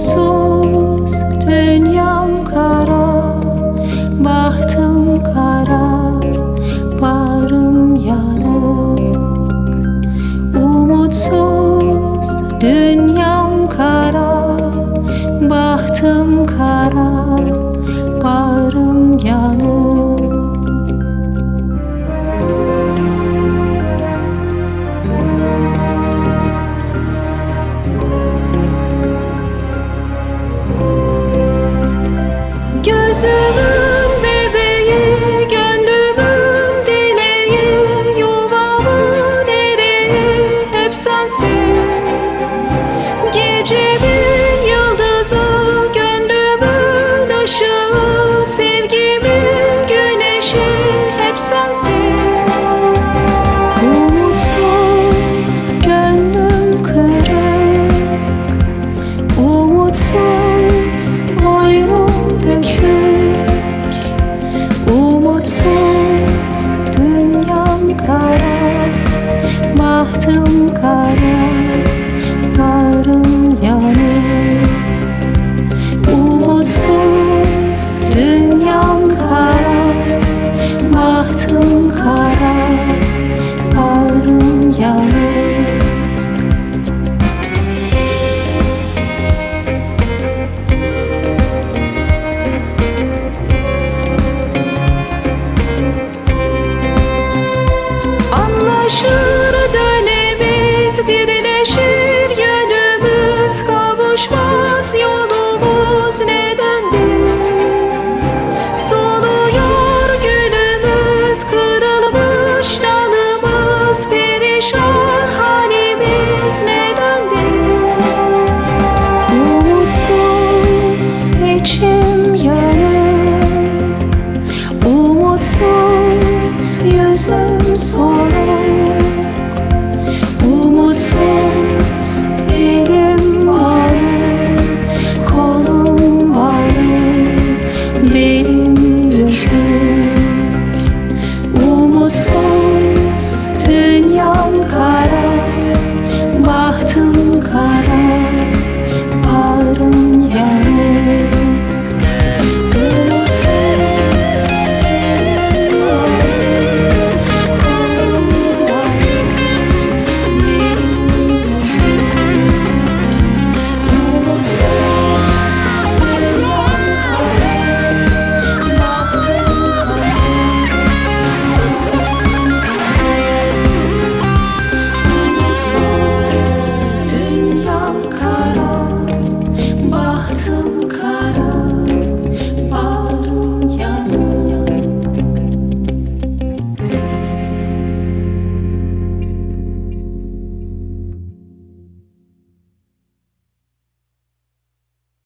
Sonsuz dünyam kara Bahtım kara Bağrım yanık Umutsuz dünyam to the Bahtım kara, bağrım yanık Anlaşılır chimneyana ooh what's all your samsung